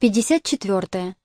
54.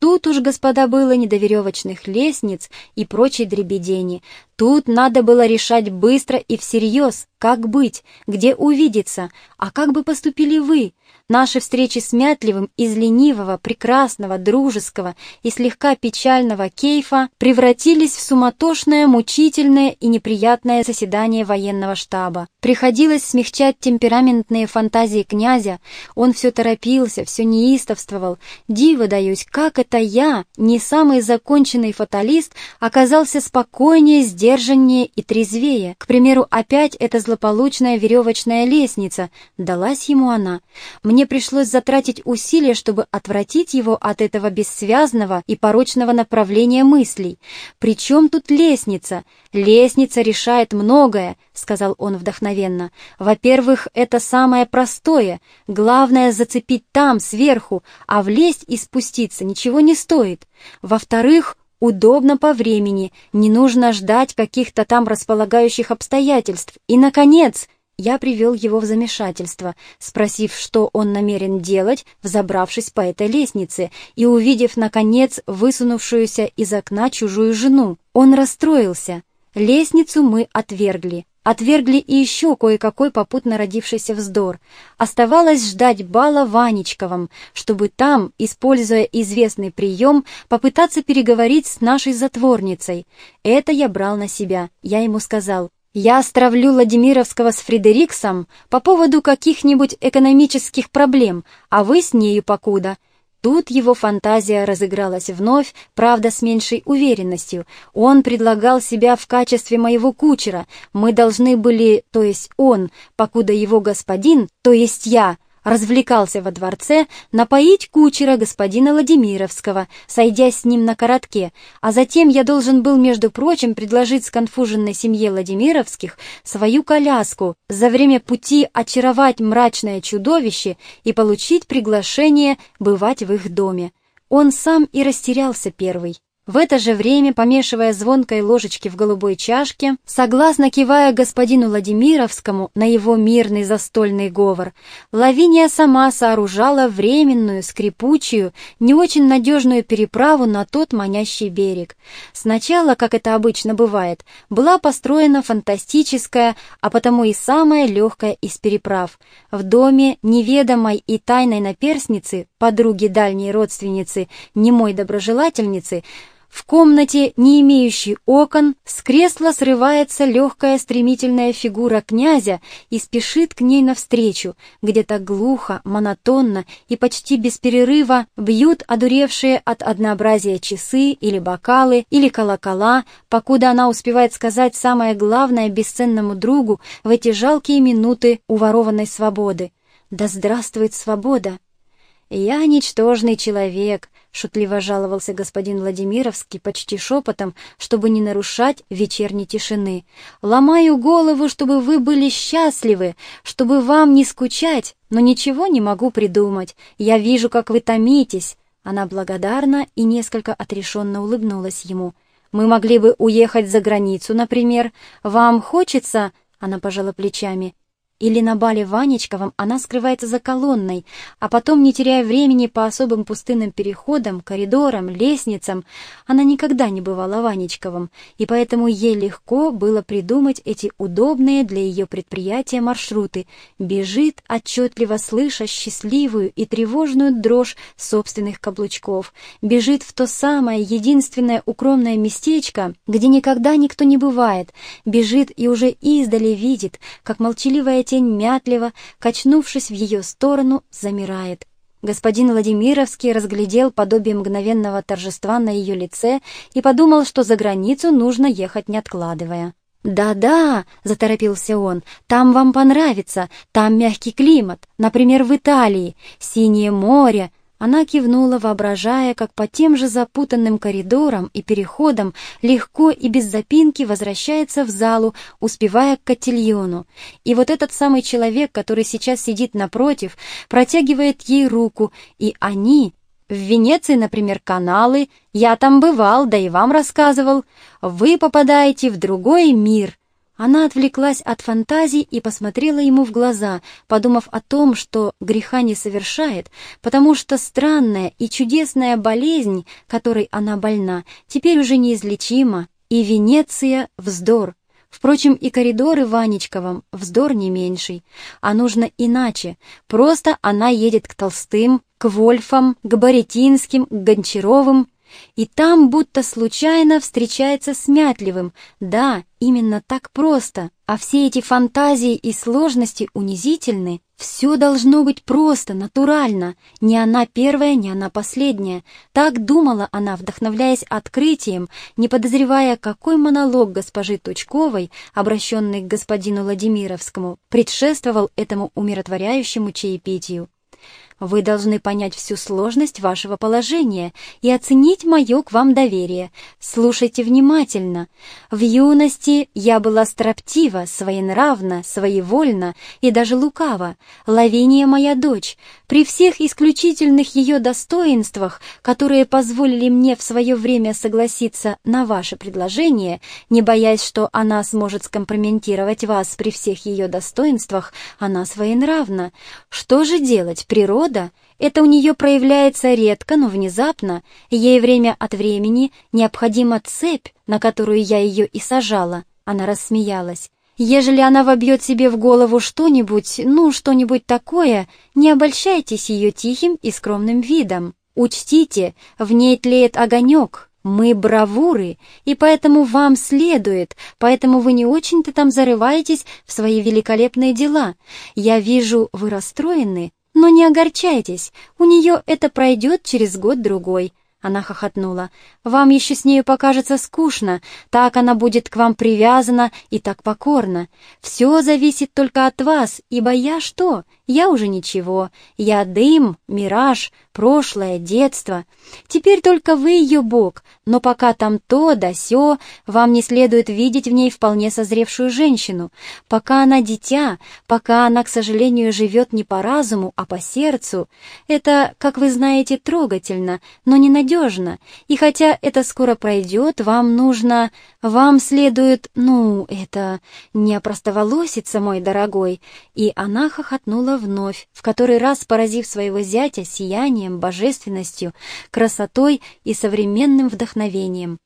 Тут уж, господа, было не до веревочных лестниц и прочей дребедени. Тут надо было решать быстро и всерьез, как быть, где увидеться, а как бы поступили вы, Наши встречи с Мятливым из ленивого, прекрасного, дружеского и слегка печального кейфа превратились в суматошное, мучительное и неприятное заседание военного штаба. Приходилось смягчать темпераментные фантазии князя, он все торопился, все неистовствовал. Диво даюсь, как это я, не самый законченный фаталист, оказался спокойнее, сдержаннее и трезвее. К примеру, опять эта злополучная веревочная лестница, далась ему она. Мне пришлось затратить усилия, чтобы отвратить его от этого бессвязного и порочного направления мыслей. «Причем тут лестница? Лестница решает многое», — сказал он вдохновенно. «Во-первых, это самое простое. Главное — зацепить там, сверху, а влезть и спуститься ничего не стоит. Во-вторых, удобно по времени, не нужно ждать каких-то там располагающих обстоятельств. И, наконец, я привел его в замешательство, спросив, что он намерен делать, взобравшись по этой лестнице и увидев, наконец, высунувшуюся из окна чужую жену. Он расстроился. Лестницу мы отвергли. Отвергли и еще кое-какой попутно родившийся вздор. Оставалось ждать бала Ванечковым, чтобы там, используя известный прием, попытаться переговорить с нашей затворницей. Это я брал на себя. Я ему сказал, я стравлю Владимировского с Фредериксом по поводу каких-нибудь экономических проблем, а вы с нею покуда. Тут его фантазия разыгралась вновь, правда, с меньшей уверенностью. Он предлагал себя в качестве моего кучера. Мы должны были, то есть он, покуда его господин, то есть я, развлекался во дворце, напоить кучера господина Владимировского, сойдясь с ним на коротке, а затем я должен был, между прочим, предложить сконфуженной семье Владимировских свою коляску, за время пути очаровать мрачное чудовище и получить приглашение бывать в их доме. Он сам и растерялся первый. В это же время, помешивая звонкой ложечки в голубой чашке, согласно кивая господину Владимировскому на его мирный застольный говор, Лавиния сама сооружала временную, скрипучую, не очень надежную переправу на тот манящий берег. Сначала, как это обычно бывает, была построена фантастическая, а потому и самая легкая из переправ. В доме неведомой и тайной наперсницы, подруги дальней родственницы, немой доброжелательницы, в комнате, не имеющей окон, с кресла срывается легкая стремительная фигура князя и спешит к ней навстречу, где-то глухо, монотонно и почти без перерыва бьют одуревшие от однообразия часы или бокалы или колокола, покуда она успевает сказать самое главное бесценному другу в эти жалкие минуты уворованной свободы. «Да здравствует свобода!» «Я ничтожный человек», — шутливо жаловался господин Владимировский почти шепотом, чтобы не нарушать вечерней тишины. «Ломаю голову, чтобы вы были счастливы, чтобы вам не скучать, но ничего не могу придумать. Я вижу, как вы томитесь». Она благодарна и несколько отрешенно улыбнулась ему. «Мы могли бы уехать за границу, например. Вам хочется...» Она пожала плечами. Или на бале Ванечковом она скрывается за колонной, а потом, не теряя времени по особым пустынным переходам, коридорам, лестницам, она никогда не бывала Ванечковым, и поэтому ей легко было придумать эти удобные для ее предприятия маршруты. Бежит, отчетливо слыша счастливую и тревожную дрожь собственных каблучков. Бежит в то самое единственное укромное местечко, где никогда никто не бывает. Бежит и уже издали видит, как молчаливая тень мятливо, качнувшись в ее сторону, замирает. Господин Владимировский разглядел подобие мгновенного торжества на ее лице и подумал, что за границу нужно ехать не откладывая. «Да-да», — заторопился он, — «там вам понравится, там мягкий климат, например, в Италии, синее море, она кивнула, воображая, как по тем же запутанным коридорам и переходам легко и без запинки возвращается в залу, успевая к котельону. И вот этот самый человек, который сейчас сидит напротив, протягивает ей руку, и они, в Венеции, например, каналы, я там бывал, да и вам рассказывал, вы попадаете в другой мир, Она отвлеклась от фантазий и посмотрела ему в глаза, подумав о том, что греха не совершает, потому что странная и чудесная болезнь, которой она больна, теперь уже неизлечима, и Венеция — вздор. Впрочем, и коридоры Ванечковым вздор не меньший. А нужно иначе. Просто она едет к Толстым, к Вольфам, к Боретинским, к Гончаровым, и там будто случайно встречается с Мятливым. Да, именно так просто. А все эти фантазии и сложности унизительны. Все должно быть просто, натурально. Не она первая, не она последняя. Так думала она, вдохновляясь открытием, не подозревая, какой монолог госпожи Тучковой, обращенный к господину Владимировскому, предшествовал этому умиротворяющему чаепитию. Вы должны понять всю сложность вашего положения и оценить мое к вам доверие. Слушайте внимательно. В юности я была строптива, своенравна, своевольна и даже лукава. Лавиния моя дочь. При всех исключительных ее достоинствах, которые позволили мне в свое время согласиться на ваше предложение, не боясь, что она сможет скомпрометировать вас при всех ее достоинствах, она своенравна. Что же делать, природа? это у нее проявляется редко, но внезапно, ей время от времени необходима цепь, на которую я ее и сажала. Она рассмеялась. Ежели она вобьет себе в голову что-нибудь, ну, что-нибудь такое, не обольщайтесь ее тихим и скромным видом. Учтите, в ней тлеет огонек, мы бравуры, и поэтому вам следует, поэтому вы не очень-то там зарываетесь в свои великолепные дела. Я вижу, вы расстроены, но не огорчайтесь, у нее это пройдет через год-другой. Она хохотнула. «Вам еще с нею покажется скучно, так она будет к вам привязана и так покорна. Все зависит только от вас, ибо я что? Я уже ничего. Я дым, мираж, прошлое, детство. Теперь только вы ее бог, но пока там то да сё, вам не следует видеть в ней вполне созревшую женщину. Пока она дитя, пока она, к сожалению, живет не по разуму, а по сердцу. Это, как вы знаете, трогательно, но ненадежно. И хотя это скоро пройдет, вам нужно... Вам следует... Ну, это... Не опростоволоситься, мой дорогой. И она хохотнула вновь, в который раз поразив своего зятя сиянием, божественностью, красотой и современным вдохновением.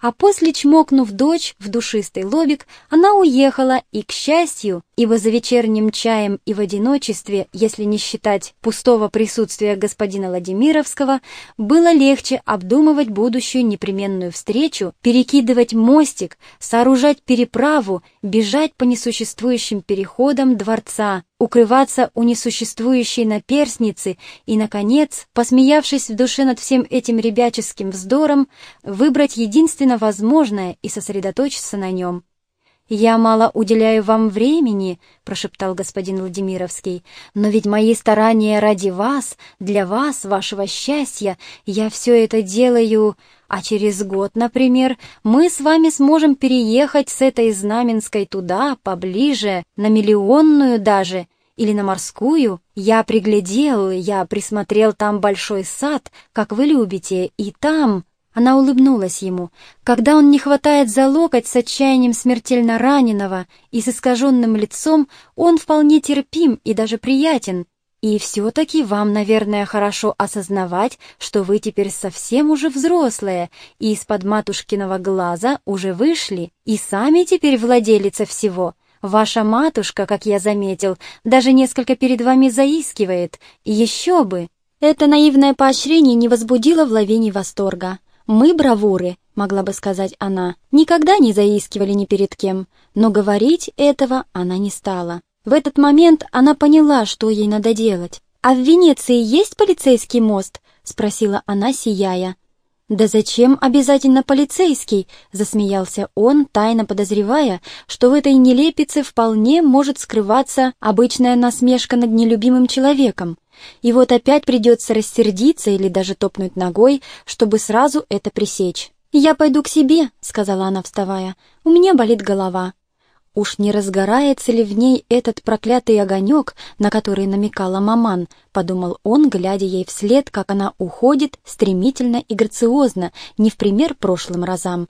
А после, чмокнув дочь в душистый лобик, она уехала, и, к счастью, ибо за вечерним чаем и в одиночестве, если не считать пустого присутствия господина Владимировского, было легче обдумывать будущую непременную встречу, перекидывать мостик, сооружать переправу, бежать по несуществующим переходам дворца, укрываться у несуществующей наперсницы и, наконец, посмеявшись в душе над всем этим ребяческим вздором, выбрать единственно возможное и сосредоточиться на нем. «Я мало уделяю вам времени», — прошептал господин Владимировский, «но ведь мои старания ради вас, для вас, вашего счастья, я все это делаю, а через год, например, мы с вами сможем переехать с этой Знаменской туда, поближе, на Миллионную даже, или на Морскую. Я приглядел, я присмотрел там большой сад, как вы любите, и там...» Она улыбнулась ему. Когда он не хватает за локоть с отчаянием смертельно раненого и с искаженным лицом, он вполне терпим и даже приятен. И все-таки вам, наверное, хорошо осознавать, что вы теперь совсем уже взрослая, и из-под матушкиного глаза уже вышли, и сами теперь владелица всего. Ваша матушка, как я заметил, даже несколько перед вами заискивает. Еще бы! Это наивное поощрение не возбудило в лавине восторга. «Мы бравуры», — могла бы сказать она, никогда не заискивали ни перед кем, но говорить этого она не стала. В этот момент она поняла, что ей надо делать. «А в Венеции есть полицейский мост?» — спросила она, сияя. «Да зачем обязательно полицейский?» — засмеялся он, тайно подозревая, что в этой нелепице вполне может скрываться обычная насмешка над нелюбимым человеком. И вот опять придется рассердиться или даже топнуть ногой, чтобы сразу это пресечь. «Я пойду к себе», — сказала она, вставая. «У меня болит голова». Уж не разгорается ли в ней этот проклятый огонек, на который намекала маман, подумал он, глядя ей вслед, как она уходит стремительно и грациозно, не в пример прошлым разам.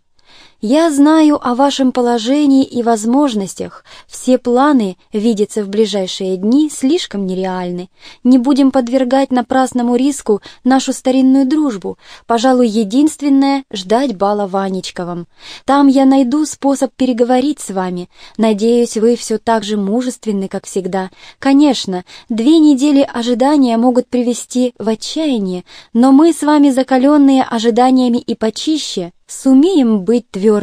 Я знаю о вашем положении и возможностях. Все планы, видятся в ближайшие дни, слишком нереальны. Не будем подвергать напрасному риску нашу старинную дружбу. Пожалуй, единственное — ждать бала Ванечковым. Там я найду способ переговорить с вами. Надеюсь, вы все так же мужественны, как всегда. Конечно, две недели ожидания могут привести в отчаяние, но мы с вами закаленные ожиданиями и почище, Сумеем быть твердыми.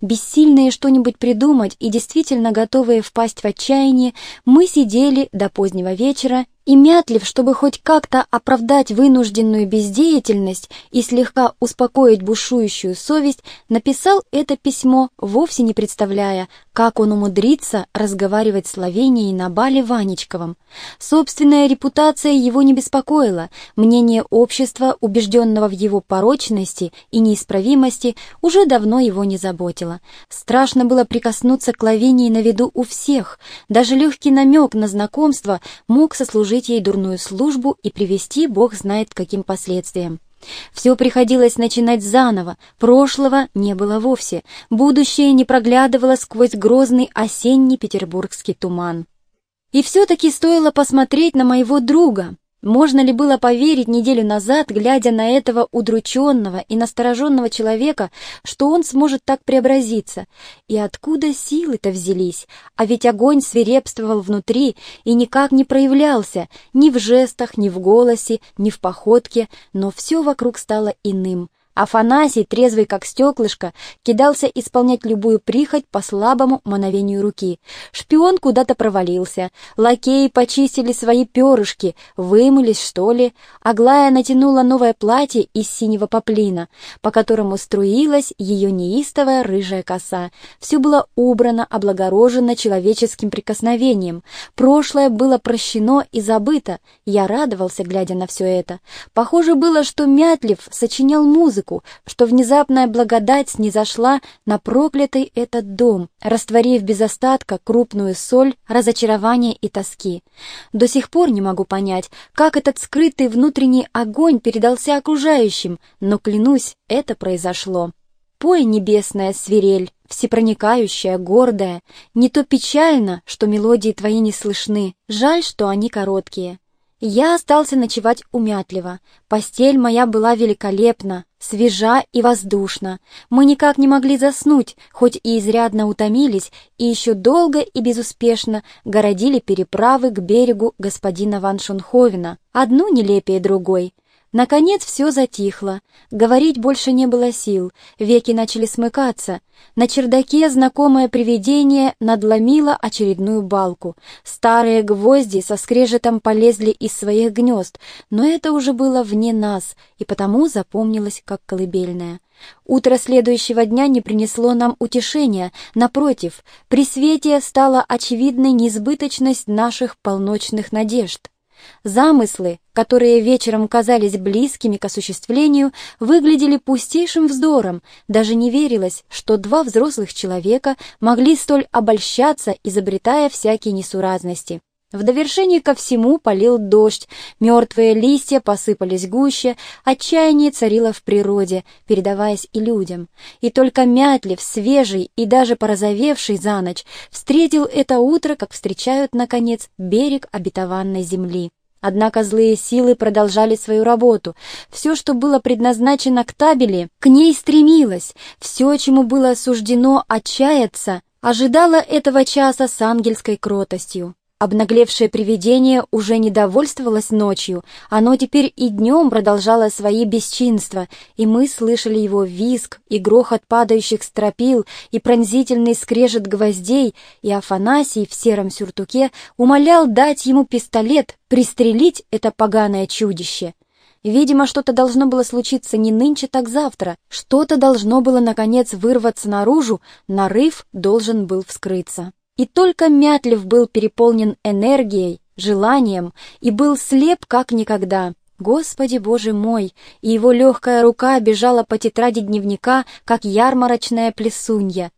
Бессильные что-нибудь придумать и действительно готовые впасть в отчаяние, мы сидели до позднего вечера и Мятлив, чтобы хоть как-то оправдать вынужденную бездеятельность и слегка успокоить бушующую совесть, написал это письмо, вовсе не представляя, как он умудрится разговаривать с Словенией на бале Ванечковом. Собственная репутация его не беспокоила, мнение общества, убежденного в его порочности и неисправимости, уже давно его не заботило. Страшно было прикоснуться к Лавении на виду у всех, даже легкий намек на знакомство мог сослужить сослужить ей дурную службу и привести бог знает каким последствиям. Все приходилось начинать заново, прошлого не было вовсе, будущее не проглядывало сквозь грозный осенний петербургский туман. И все-таки стоило посмотреть на моего друга, можно ли было поверить неделю назад, глядя на этого удрученного и настороженного человека, что он сможет так преобразиться? И откуда силы-то взялись? А ведь огонь свирепствовал внутри и никак не проявлялся, ни в жестах, ни в голосе, ни в походке, но все вокруг стало иным — Афанасий, трезвый как стеклышко, кидался исполнять любую прихоть по слабому мановению руки. Шпион куда-то провалился. Лакеи почистили свои перышки, вымылись, что ли. Аглая натянула новое платье из синего поплина, по которому струилась ее неистовая рыжая коса. Все было убрано, облагорожено человеческим прикосновением. Прошлое было прощено и забыто. Я радовался, глядя на все это. Похоже было, что Мятлев сочинял музыку, музыку, что внезапная благодать снизошла на проклятый этот дом, растворив без остатка крупную соль разочарования и тоски. До сих пор не могу понять, как этот скрытый внутренний огонь передался окружающим, но, клянусь, это произошло. Пой, небесная свирель, всепроникающая, гордая, не то печально, что мелодии твои не слышны, жаль, что они короткие. Я остался ночевать умятливо. Постель моя была великолепна, свежа и воздушна. Мы никак не могли заснуть, хоть и изрядно утомились, и еще долго и безуспешно городили переправы к берегу господина Ван Шунховена, одну нелепее другой. Наконец все затихло. Говорить больше не было сил, веки начали смыкаться. На чердаке знакомое привидение надломило очередную балку. Старые гвозди со скрежетом полезли из своих гнезд, но это уже было вне нас, и потому запомнилось как колыбельное. Утро следующего дня не принесло нам утешения, напротив, при свете стала очевидной несбыточность наших полночных надежд. Замыслы, которые вечером казались близкими к осуществлению, выглядели пустейшим вздором, даже не верилось, что два взрослых человека могли столь обольщаться, изобретая всякие несуразности. В довершение ко всему полил дождь, мертвые листья посыпались гуще, отчаяние царило в природе, передаваясь и людям. И только Мятлев, свежий и даже порозовевший за ночь, встретил это утро, как встречают, наконец, берег обетованной земли. Однако злые силы продолжали свою работу. Все, что было предназначено к табели, к ней стремилось. Все, чему было суждено отчаяться, ожидало этого часа с ангельской кротостью. Обнаглевшее привидение уже не довольствовалось ночью, оно теперь и днем продолжало свои бесчинства, и мы слышали его визг, и грохот падающих стропил, и пронзительный скрежет гвоздей, и Афанасий в сером сюртуке умолял дать ему пистолет, пристрелить это поганое чудище. Видимо, что-то должно было случиться не нынче, так завтра. Что-то должно было, наконец, вырваться наружу, нарыв должен был вскрыться. И только Мятлев был переполнен энергией, желанием и был слеп как никогда. Господи Боже мой! И его легкая рука бежала по тетради дневника, как ярмарочная плесунья.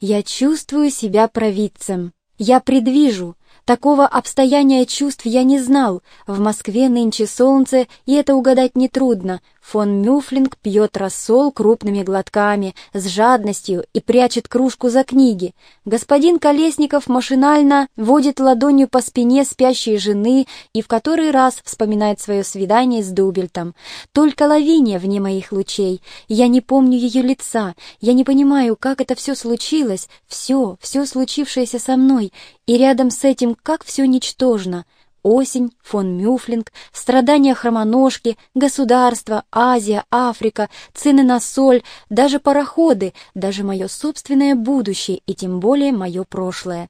Я чувствую себя провидцем. Я предвижу, Такого обстояния чувств я не знал. В Москве нынче солнце, и это угадать нетрудно. Фон Мюфлинг пьет рассол крупными глотками, с жадностью и прячет кружку за книги. Господин Колесников машинально водит ладонью по спине спящей жены и в который раз вспоминает свое свидание с Дубельтом. Только Лавиния вне моих лучей. Я не помню ее лица, я не понимаю, как это все случилось, все, все случившееся со мной, и рядом с этим как все ничтожно — Осень, фон Мюфлинг, страдания хромоножки, государство, Азия, Африка, цены на соль, даже пароходы, даже мое собственное будущее и тем более мое прошлое.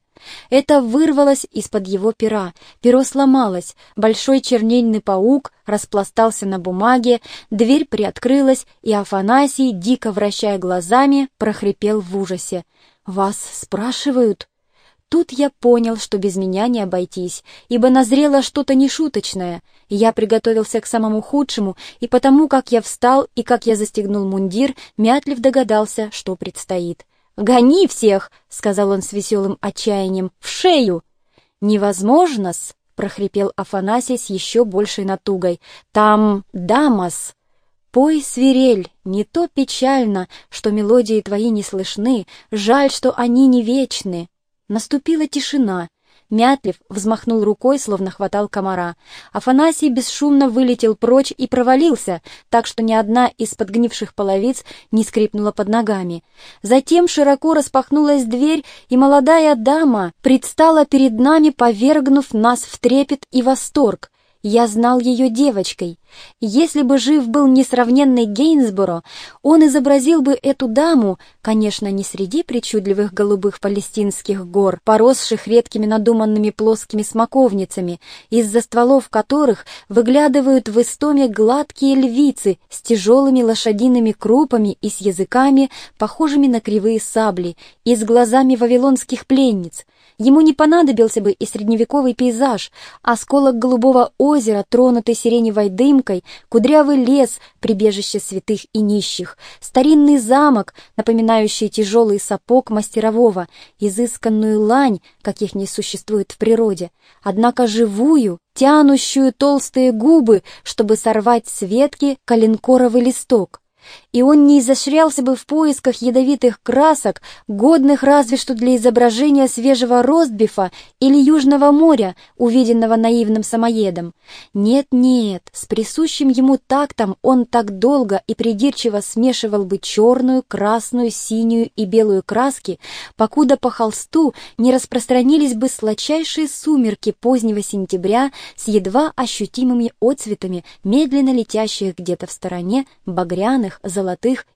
Это вырвалось из-под его пера, перо сломалось, большой чернильный паук распластался на бумаге, дверь приоткрылась, и Афанасий, дико вращая глазами, прохрипел в ужасе. «Вас спрашивают?» Тут я понял, что без меня не обойтись, ибо назрело что-то нешуточное. Я приготовился к самому худшему, и потому, как я встал и как я застегнул мундир, Мятлив догадался, что предстоит. «Гони всех!» — сказал он с веселым отчаянием. «В шею!» «Невозможно-с!» — прохрипел Афанасий с еще большей натугой. «Там дамас!» Пой, свирель, не то печально, что мелодии твои не слышны, жаль, что они не вечны. Наступила тишина. Мятлив взмахнул рукой, словно хватал комара. Афанасий бесшумно вылетел прочь и провалился, так что ни одна из подгнивших половиц не скрипнула под ногами. Затем широко распахнулась дверь, и молодая дама предстала перед нами, повергнув нас в трепет и восторг. Я знал ее девочкой. Если бы жив был несравненный Гейнсборо, он изобразил бы эту даму, конечно, не среди причудливых голубых палестинских гор, поросших редкими надуманными плоскими смоковницами, из-за стволов которых выглядывают в истоме гладкие львицы с тяжелыми лошадиными крупами и с языками, похожими на кривые сабли, и с глазами вавилонских пленниц. Ему не понадобился бы и средневековый пейзаж, осколок голубого озера, тронутый сиреневой дымкой, кудрявый лес, прибежище святых и нищих, старинный замок, напоминающий тяжелый сапог мастерового, изысканную лань, каких не существует в природе, однако живую, тянущую толстые губы, чтобы сорвать с ветки коленкоровый листок и он не изощрялся бы в поисках ядовитых красок, годных разве что для изображения свежего ростбифа или Южного моря, увиденного наивным самоедом. Нет-нет, с присущим ему тактом он так долго и придирчиво смешивал бы черную, красную, синюю и белую краски, покуда по холсту не распространились бы сладчайшие сумерки позднего сентября с едва ощутимыми отцветами, медленно летящих где-то в стороне багряных, золотых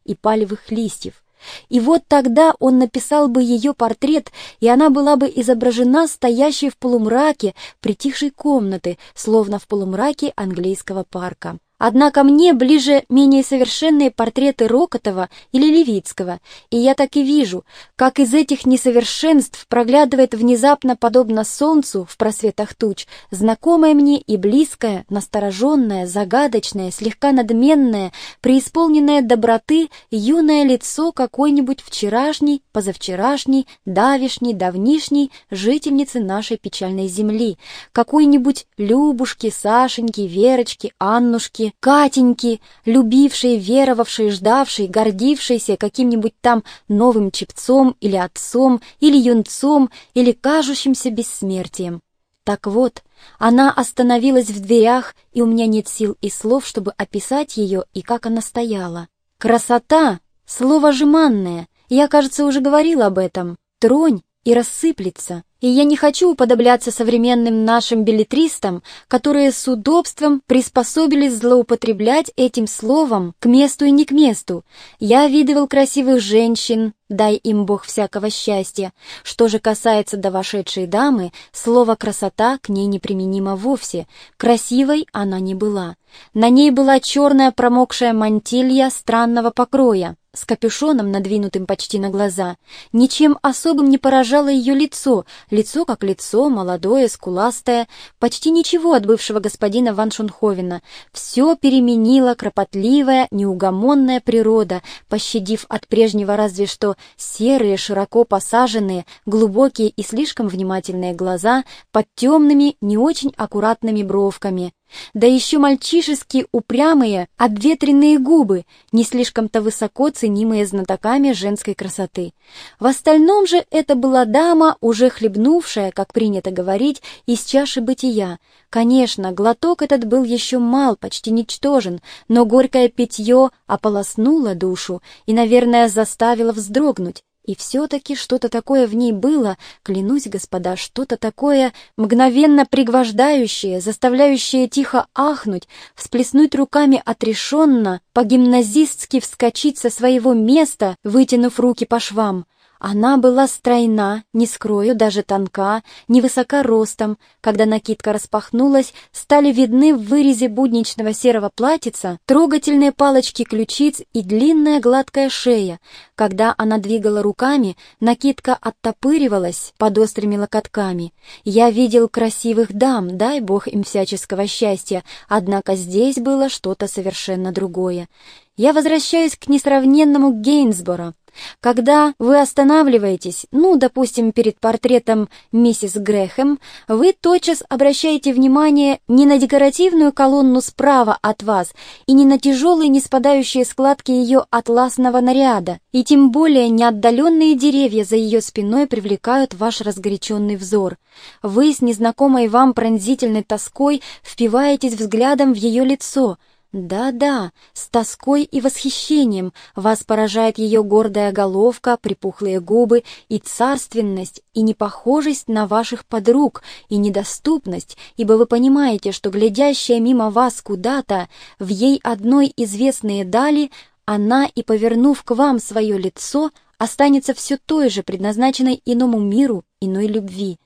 и палевых листьев. И вот тогда он написал бы ее портрет, и она была бы изображена стоящей в полумраке притихшей комнаты, словно в полумраке английского парка. Однако мне ближе менее совершенные портреты Рокотова или Левицкого, и я так и вижу, как из этих несовершенств проглядывает внезапно, подобно солнцу в просветах туч, знакомое мне и близкое, настороженное, загадочное, слегка надменное, преисполненное доброты юное лицо какой-нибудь вчерашней, позавчерашней, давишней, давнишней жительницы нашей печальной земли, какой-нибудь Любушки, Сашеньки, Верочки, Аннушки, Катеньки, любившей, веровавшей, ждавшей, гордившейся каким-нибудь там новым чепцом или отцом, или юнцом, или кажущимся бессмертием. Так вот, она остановилась в дверях, и у меня нет сил и слов, чтобы описать ее и как она стояла. Красота — слово жеманное, я, кажется, уже говорил об этом. Тронь и рассыплется и я не хочу уподобляться современным нашим билетристам, которые с удобством приспособились злоупотреблять этим словом к месту и не к месту. Я видывал красивых женщин, дай им Бог всякого счастья. Что же касается до вошедшей дамы, слово «красота» к ней неприменимо вовсе. Красивой она не была. На ней была черная промокшая мантилья странного покроя, с капюшоном, надвинутым почти на глаза. Ничем особым не поражало ее лицо, лицо как лицо, молодое, скуластое, почти ничего от бывшего господина Ван Шунховена. Все переменила кропотливая, неугомонная природа, пощадив от прежнего разве что серые, широко посаженные, глубокие и слишком внимательные глаза под темными, не очень аккуратными бровками. Да еще мальчишески упрямые, обветренные губы, не слишком-то высоко ценимые знатоками женской красоты. В остальном же это была дама, уже хлебнувшая, как принято говорить, из чаши бытия. Конечно, глоток этот был еще мал, почти ничтожен, но горькое питье ополоснуло душу и, наверное, заставило вздрогнуть. И все-таки что-то такое в ней было, клянусь, господа, что-то такое мгновенно пригвождающее, заставляющее тихо ахнуть, всплеснуть руками отрешенно, по-гимназистски вскочить со своего места, вытянув руки по швам. Она была стройна, не скрою, даже тонка, невысока ростом. Когда накидка распахнулась, стали видны в вырезе будничного серого платьица трогательные палочки ключиц и длинная гладкая шея. Когда она двигала руками, накидка оттопыривалась под острыми локотками. Я видел красивых дам, дай бог им всяческого счастья, однако здесь было что-то совершенно другое. Я возвращаюсь к несравненному Гейнсборо, когда вы останавливаетесь, ну, допустим, перед портретом миссис Грэхэм, вы тотчас обращаете внимание не на декоративную колонну справа от вас и не на тяжелые не спадающие складки ее атласного наряда, и тем более не отдаленные деревья за ее спиной привлекают ваш разгоряченный взор. Вы с незнакомой вам пронзительной тоской впиваетесь взглядом в ее лицо — да-да, с тоской и восхищением вас поражает ее гордая головка, припухлые губы и царственность, и непохожесть на ваших подруг, и недоступность, ибо вы понимаете, что глядящая мимо вас куда-то, в ей одной известные дали, она и, повернув к вам свое лицо, останется все той же, предназначенной иному миру, иной любви.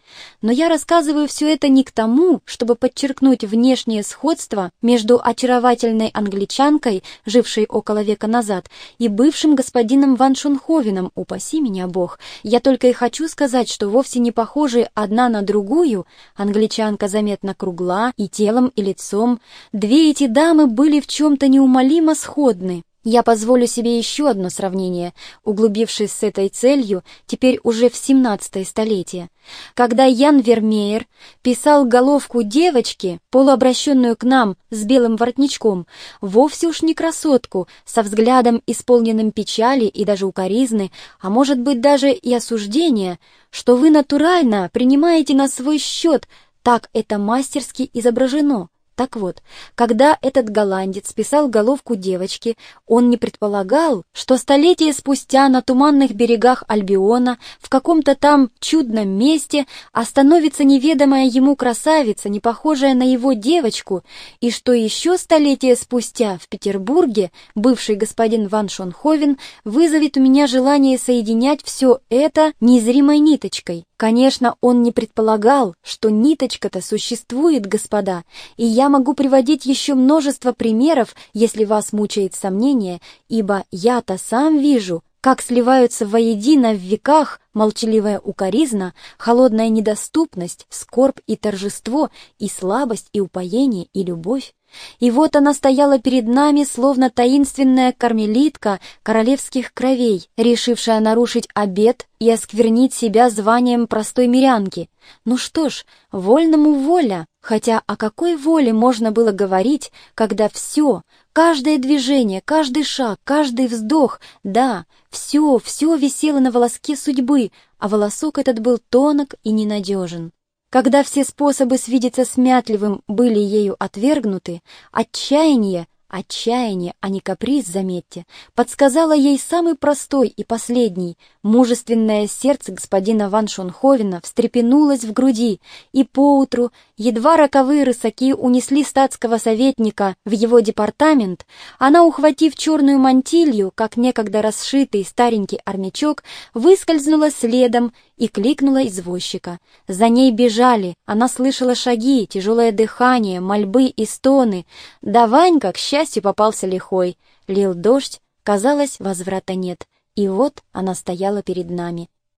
Но я рассказываю все это не к тому, чтобы подчеркнуть внешнее сходство между очаровательной англичанкой, жившей около века назад, и бывшим господином Ван Шунховеном, упаси меня Бог. Я только и хочу сказать, что вовсе не похожи одна на другую, англичанка заметно кругла и телом, и лицом, две эти дамы были в чем-то неумолимо сходны. Я позволю себе еще одно сравнение, углубившись с этой целью теперь уже в 17 столетие. Когда Ян Вермеер писал головку девочки, полуобращенную к нам с белым воротничком, вовсе уж не красотку, со взглядом, исполненным печали и даже укоризны, а может быть даже и осуждения, что вы натурально принимаете на свой счет, так это мастерски изображено. Так вот, когда этот голландец писал головку девочки, он не предполагал, что столетия спустя на туманных берегах Альбиона в каком-то там чудном месте остановится неведомая ему красавица, не похожая на его девочку, и что еще столетия спустя в Петербурге бывший господин Ван Шонховен вызовет у меня желание соединять все это незримой ниточкой. Конечно, он не предполагал, что ниточка-то существует, господа, и я могу приводить еще множество примеров, если вас мучает сомнение, ибо я-то сам вижу, как сливаются воедино в веках молчаливая укоризна, холодная недоступность, скорбь и торжество, и слабость, и упоение, и любовь. И вот она стояла перед нами, словно таинственная кармелитка королевских кровей, решившая нарушить обет и осквернить себя званием простой мирянки. Ну что ж, вольному воля, хотя о какой воле можно было говорить, когда все, каждое движение, каждый шаг, каждый вздох, да, все, все висело на волоске судьбы, а волосок этот был тонок и ненадежен. Когда все способы свидеться с Мятливым были ею отвергнуты, отчаяние Отчаяние, а не каприз, заметьте, подсказало ей самый простой и последний. Мужественное сердце господина Ван Шонховена встрепенулось в груди, и поутру, едва роковые рысаки унесли статского советника в его департамент, она, ухватив черную мантилью, как некогда расшитый старенький армячок, выскользнула следом и кликнула извозчика. За ней бежали, она слышала шаги, тяжелое дыхание, мольбы и стоны. Да Ванька, к счастью, попался лихой. Лил дождь, Казалось, возврата нет. И вот она стояла перед нами.